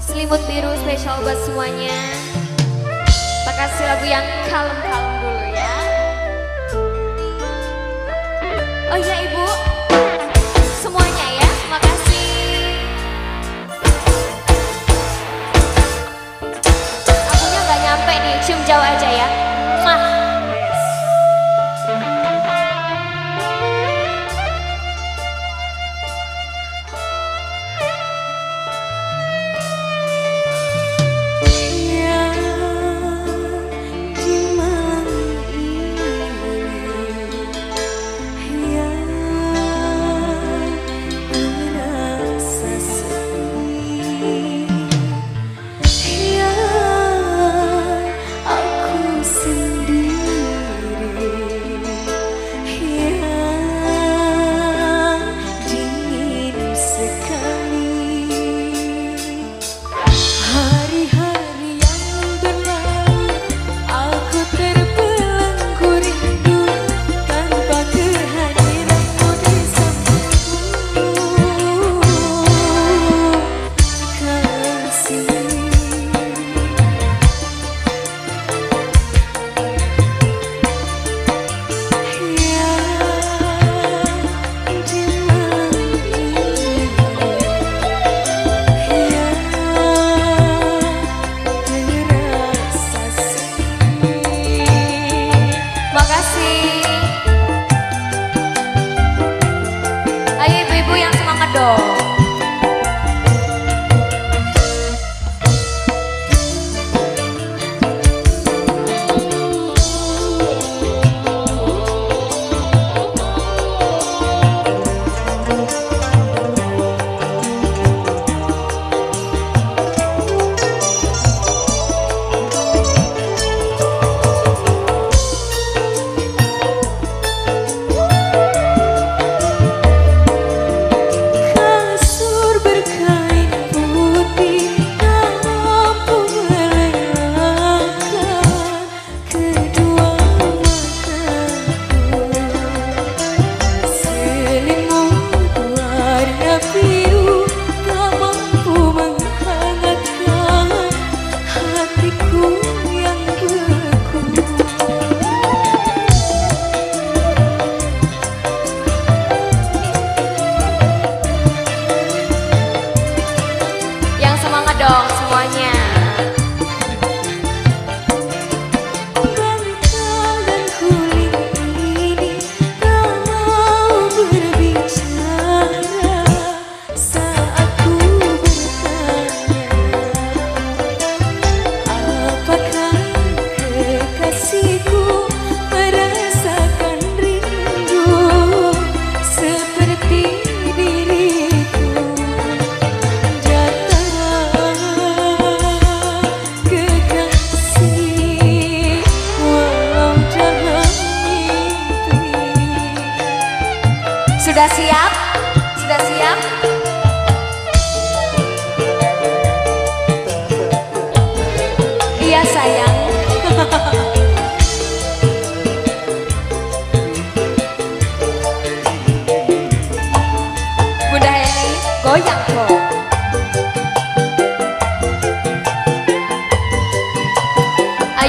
Selimut biru spesial buat semuanya. Kita kasih lagu yang kalem-kalem dulu ya. Oh iya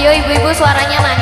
Ayo ibu-ibu suaranya naik.